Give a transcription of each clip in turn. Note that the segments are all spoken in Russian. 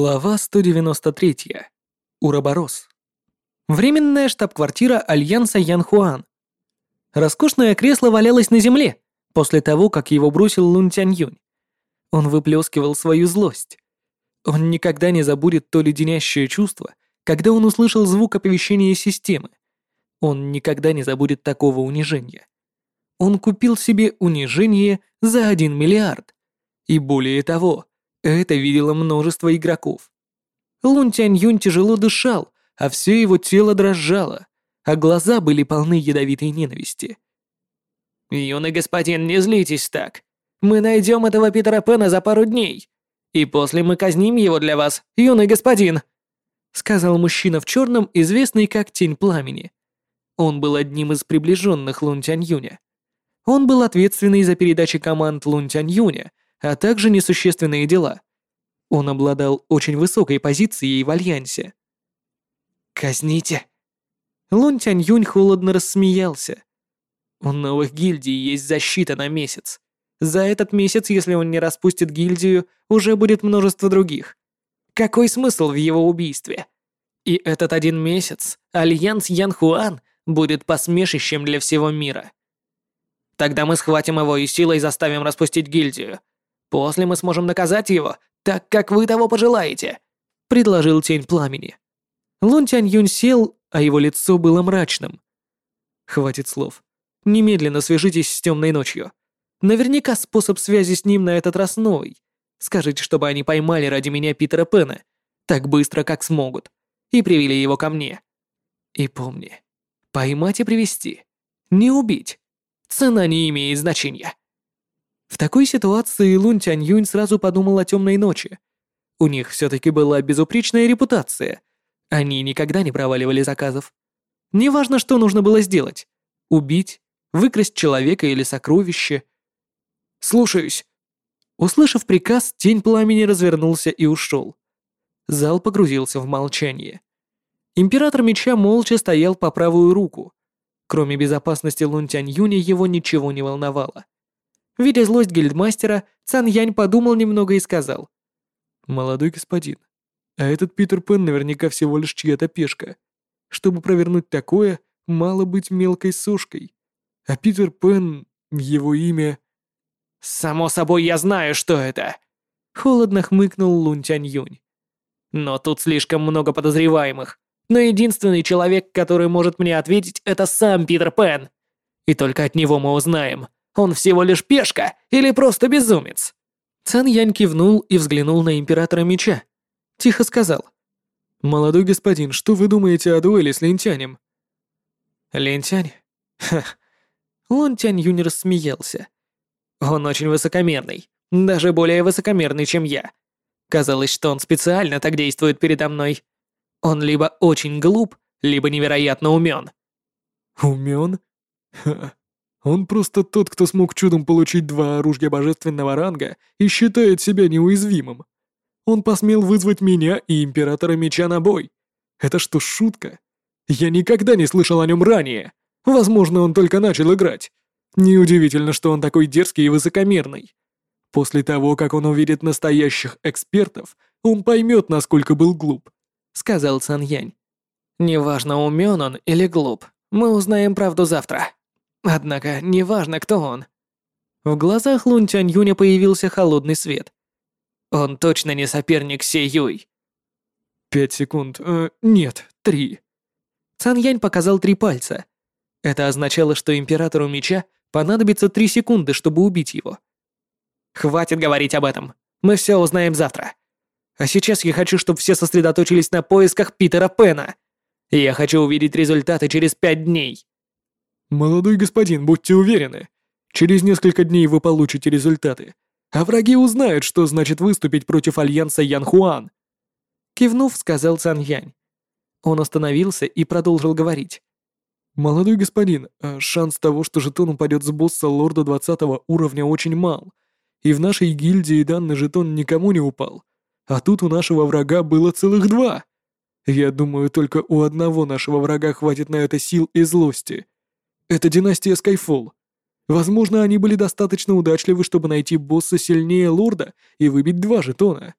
Глава 193. Уроборос. Временная штаб-квартира Альянса Янхуан. Роскошное кресло валялось на земле после того, как его бросил Лун Тянь Юнь. Он выплескивал свою злость. Он никогда не забудет то леденящее чувство, когда он услышал звук оповещения системы. Он никогда не забудет такого унижения. Он купил себе унижение за один миллиард. И более того, это видело множество игроков. Лун Тянь Юнь тяжело дышал, а все его тело дрожало, а глаза были полны ядовитой ненависти. «Юный господин, не злитесь так. Мы найдем этого Питера Пэна за пару дней, и после мы казним его для вас, юный господин», сказал мужчина в черном, известный как Тень Пламени. Он был одним из приближенных Лун Тянь Юня. Он был ответственный за передачи команд Лун Тянь Юня, а также несущественные дела. Он обладал очень высокой позицией в Альянсе. «Казните!» Лун Тянь Юнь холодно рассмеялся. У новых гильдий есть защита на месяц. За этот месяц, если он не распустит гильдию, уже будет множество других. Какой смысл в его убийстве? И этот один месяц Альянс Янхуан будет посмешищем для всего мира. Тогда мы схватим его и силой заставим распустить гильдию. После мы сможем наказать его, так как вы того пожелаете», — предложил Тень Пламени. Лун Тянь Юнь сел, а его лицо было мрачным. «Хватит слов. Немедленно свяжитесь с темной ночью. Наверняка способ связи с ним на этот раз новый. Скажите, чтобы они поймали ради меня Питера Пена так быстро, как смогут, и привели его ко мне. И помни, поймать и привести, не убить. Цена не имеет значения». В такой ситуации Лун Тянь Юнь сразу подумал о темной ночи. У них все-таки была безупречная репутация. Они никогда не проваливали заказов. Неважно, что нужно было сделать. Убить, выкрасть человека или сокровище. «Слушаюсь». Услышав приказ, тень пламени развернулся и ушел. Зал погрузился в молчание. Император меча молча стоял по правую руку. Кроме безопасности Лун Тянь Юня его ничего не волновало. Видя злость гильдмастера, Цан Янь подумал немного и сказал. «Молодой господин, а этот Питер Пен наверняка всего лишь чья-то пешка. Чтобы провернуть такое, мало быть мелкой сушкой. А Питер Пен, его имя...» «Само собой, я знаю, что это!» Холодно хмыкнул Лун Тянь Юнь. «Но тут слишком много подозреваемых. Но единственный человек, который может мне ответить, это сам Питер Пен. И только от него мы узнаем, он всего лишь пешка или просто безумец?» Цан Янь кивнул и взглянул на Императора Меча. Тихо сказал. «Молодой господин, что вы думаете о дуэли с Лентянем?» «Лентянь? Ха». Лун Тянь Юнь рассмеялся. «Он очень высокомерный, даже более высокомерный, чем я. Казалось, что он специально так действует передо мной. Он либо очень глуп, либо невероятно умен». «Умен? Ха. Он просто тот, кто смог чудом получить два оружия божественного ранга и считает себя неуязвимым. Он посмел вызвать меня и Императора Меча на бой. Это что, шутка? Я никогда не слышал о нем ранее. Возможно, он только начал играть. Неудивительно, что он такой дерзкий и высокомерный. После того, как он увидит настоящих экспертов, он поймет, насколько был глуп», — сказал Сан Янь. «Неважно, умен он или глуп, мы узнаем правду завтра». Однако, неважно, кто он. В глазах Лун Тянь Юня появился холодный свет. Он точно не соперник Се Юй. Пять секунд. Э, нет, три. Цан Янь показал три пальца. Это означало, что Императору Меча понадобится три секунды, чтобы убить его. Хватит говорить об этом. Мы все узнаем завтра. А сейчас я хочу, чтобы все сосредоточились на поисках Питера Пена. Я хочу увидеть результаты через пять дней. «Молодой господин, будьте уверены. Через несколько дней вы получите результаты, а враги узнают, что значит выступить против Альянса Янхуан». Кивнув, сказал Цан Янь. Он остановился и продолжил говорить. «Молодой господин, а шанс того, что жетон упадет с босса лорда 20 уровня очень мал, и в нашей гильдии данный жетон никому не упал, а тут у нашего врага было целых два. Я думаю, только у одного нашего врага хватит на это сил и злости». Это династия Скайфолл. Возможно, они были достаточно удачливы, чтобы найти босса сильнее лорда и выбить два жетона.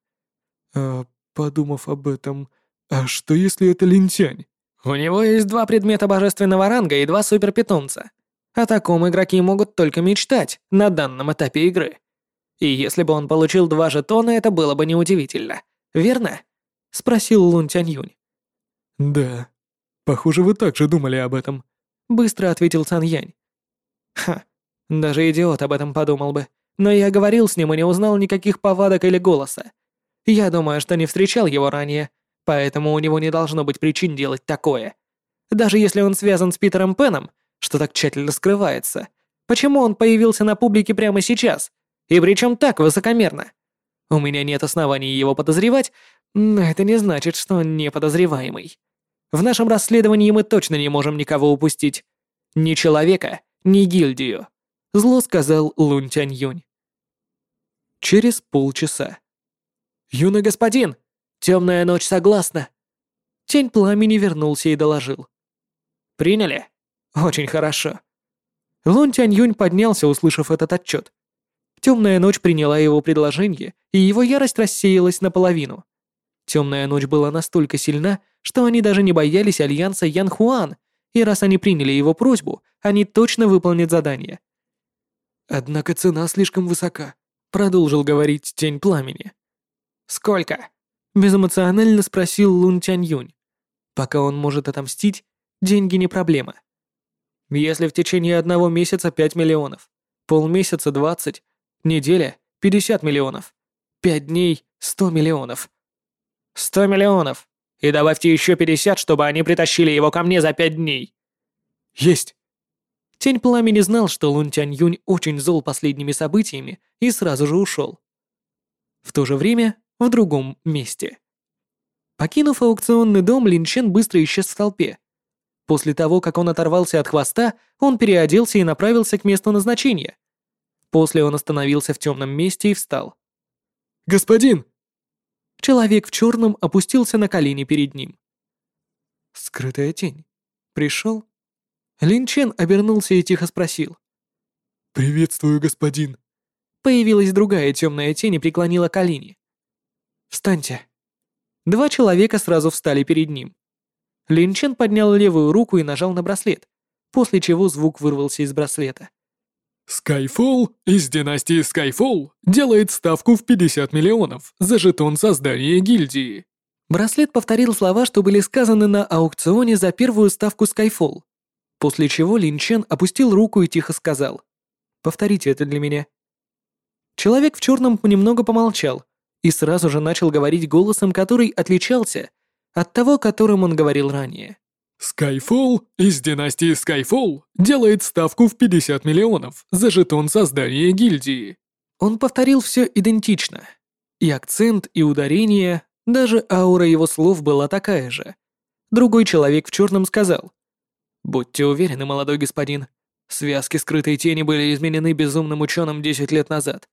А подумав об этом, а что если это лентянь? У него есть два предмета божественного ранга и два суперпитомца. О таком игроки могут только мечтать на данном этапе игры. И если бы он получил два жетона, это было бы неудивительно. Верно? Спросил Лун Тянь Юнь. Да. Похоже, вы также думали об этом. Быстро ответил Цан Янь. Ха, даже идиот об этом подумал бы. Но я говорил с ним и не узнал никаких повадок или голоса. Я думаю, что не встречал его ранее, поэтому у него не должно быть причин делать такое. Даже если он связан с Питером Пеном, что так тщательно скрывается, почему он появился на публике прямо сейчас? И причем так высокомерно? У меня нет оснований его подозревать, но это не значит, что он не подозреваемый. В нашем расследовании мы точно не можем никого упустить. Ни человека, ни гильдию. Зло сказал Лун Тянь Юнь. Через полчаса. «Юный господин, темная ночь согласна». Тень пламени вернулся и доложил. «Приняли? Очень хорошо». Лун Тянь Юнь поднялся, услышав этот отчет. Темная ночь приняла его предложение, и его ярость рассеялась наполовину. Темная ночь была настолько сильна, что они даже не боялись альянса Ян Хуан, и раз они приняли его просьбу, они точно выполнят задание. «Однако цена слишком высока», — продолжил говорить Тень Пламени. «Сколько?» — безэмоционально спросил Лун Тянь Юнь. «Пока он может отомстить, деньги не проблема. Если в течение одного месяца 5 миллионов, полмесяца 20, неделя 50 миллионов, 5 дней 100 миллионов. 100 миллионов! И добавьте еще 50, чтобы они притащили его ко мне за 5 дней». «Есть!» Тень пламени знал, что Лун Тянь Юнь очень зол последними событиями и сразу же ушел. В то же время в другом месте. Покинув аукционный дом, Лин Чен быстро исчез в толпе. После того, как он оторвался от хвоста, он переоделся и направился к месту назначения. После он остановился в темном месте и встал. «Господин!» Человек в черном опустился на колени перед ним. «Скрытая тень. Пришел?» Лин Чен обернулся и тихо спросил. «Приветствую, господин». Появилась другая темная тень и преклонила колени. «Встаньте». Два человека сразу встали перед ним. Лин Чен поднял левую руку и нажал на браслет, после чего звук вырвался из браслета. Skyfall из династии Skyfall делает ставку в 50 миллионов за жетон создания гильдии. Браслет повторил слова, что были сказаны на аукционе за первую ставку Skyfall, После чего Лин Чен опустил руку и тихо сказал. «Повторите это для меня». Человек в черном немного помолчал и сразу же начал говорить голосом, который отличался от того, которым он говорил ранее. Skyfall из династии Skyfall делает ставку в 50 миллионов за жетон создания гильдии. Он повторил все идентично. И акцент, и ударение, даже аура его слов была такая же. Другой человек в черном сказал. Будьте уверены, молодой господин, связки скрытой тени были изменены безумным ученым 10 лет назад.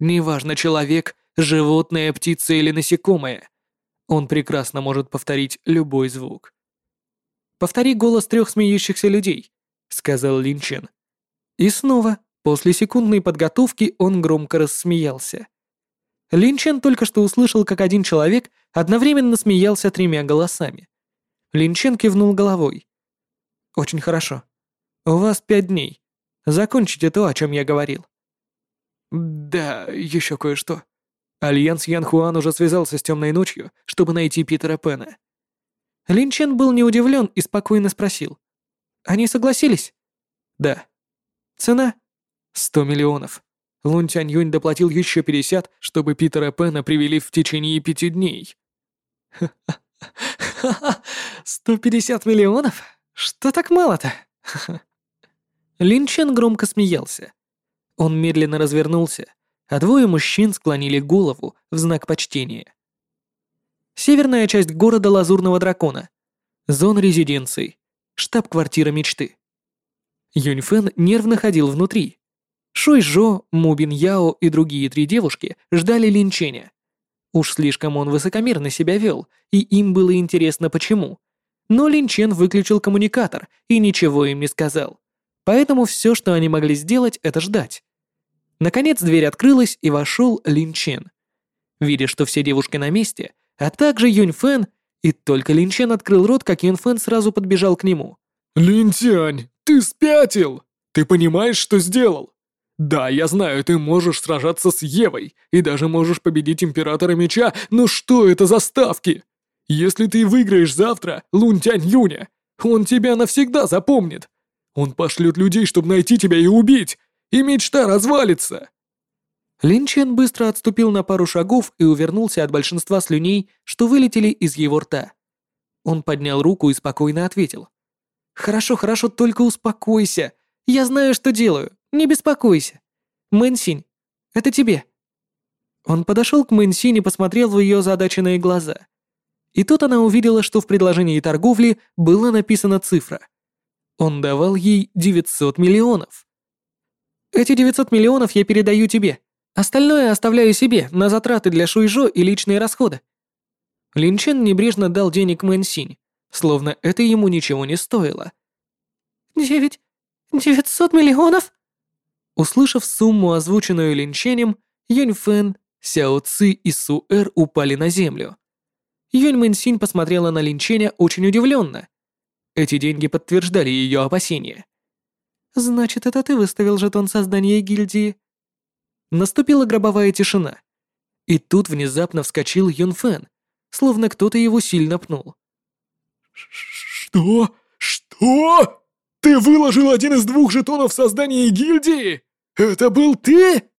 Неважно, человек, животное, птица или насекомое. Он прекрасно может повторить любой звук. «Повтори голос трех смеющихся людей», — сказал Лин. И снова, после секундной подготовки, он громко рассмеялся. Лин только что услышал, как один человек одновременно смеялся тремя голосами. Лин кивнул головой. Очень хорошо. У вас пять дней. Закончите то, о чем я говорил. Да, еще кое-что. Альянс Ян Хуан уже связался с темной ночью, чтобы найти Питера Пена. Лин Чен был не удивлен и спокойно спросил. Они согласились? Да. Цена? Сто миллионов. Лун Тянь Юнь доплатил еще пятьдесят, чтобы Питера Пена привели в течение пяти дней. Сто пятьдесят миллионов? Что так мало-то? Лин Чен громко смеялся. Он медленно развернулся, а двое мужчин склонили голову в знак почтения. Северная часть города Лазурного Дракона. Зона резиденции. Штаб-квартира мечты. Юньфэн нервно ходил внутри. Шуй Жо, Мубин Яо и другие три девушки ждали Лин Ченя. Уж слишком он высокомерно себя вел, и им было интересно почему — но Лин Чен выключил коммуникатор и ничего им не сказал. Поэтому все, что они могли сделать, это ждать. Наконец дверь открылась, и вошел Лин Чен. Видя, что все девушки на месте, а также Юнь Фэн, и только Лин Чен открыл рот, как Юнь Фэн сразу подбежал к нему. «Линтянь, ты спятил! Ты понимаешь, что сделал? Да, я знаю, ты можешь сражаться с Евой и даже можешь победить Императора Меча, но что это за ставки? Если ты выиграешь завтра Лунтянь Юня, он тебя навсегда запомнит. Он пошлет людей, чтобы найти тебя и убить, и мечта развалится!» Лин Чен быстро отступил на пару шагов и увернулся от большинства слюней, что вылетели из его рта. Он поднял руку и спокойно ответил. «Хорошо, хорошо, только успокойся. Я знаю, что делаю. Не беспокойся. Мэнсинь, это тебе». Он подошел к Мэнсинь и посмотрел в ее задаченные глаза. И тут она увидела, что в предложении торговли была написана цифра. Он давал ей 900 миллионов. «Эти 900 миллионов я передаю тебе. Остальное оставляю себе на затраты для Шуйжо и личные расходы». Линчен небрежно дал денег Мэнсинь, словно это ему ничего не стоило. «Девять... девятьсот миллионов?» Услышав сумму, озвученную Линченем, Юнь Фэн, Сяо Ци и Су Эр упали на землю. Юнь Мэнсинь посмотрела на Линченя очень удивленно. Эти деньги подтверждали ее опасения. «Значит, это ты выставил жетон создания гильдии?» Наступила гробовая тишина. И тут внезапно вскочил Юн Фэн, словно кто-то его сильно пнул. «Что? Что? Ты выложил один из двух жетонов создания гильдии? Это был ты?»